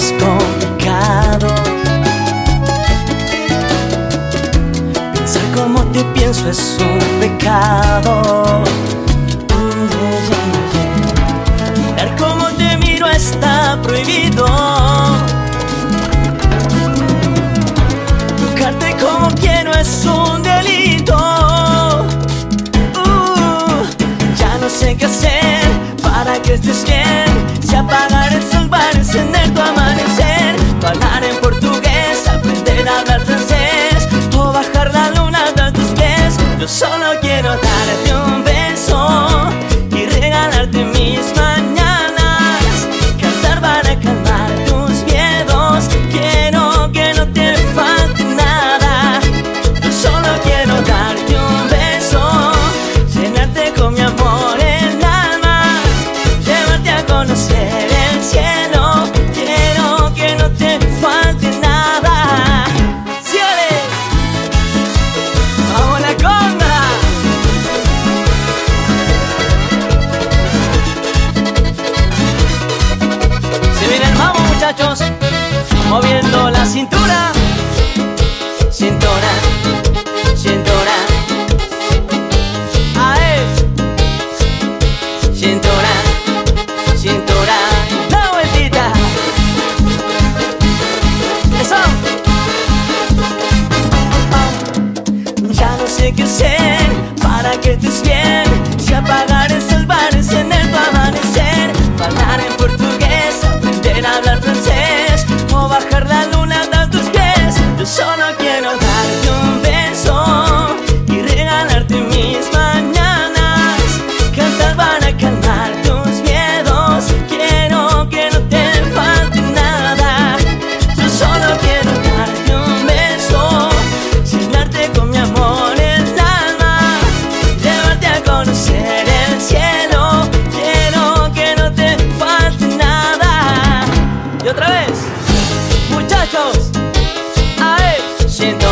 amo es complicado. Pensar como te pienso es un pecado. Mirar como te miro está prohibido. Tocarte como quiero es un delito. Uh, ya no sé qué hacer para que estés bien. Si apagar el sol para encender tu amanecer. moviendo la cintura. siento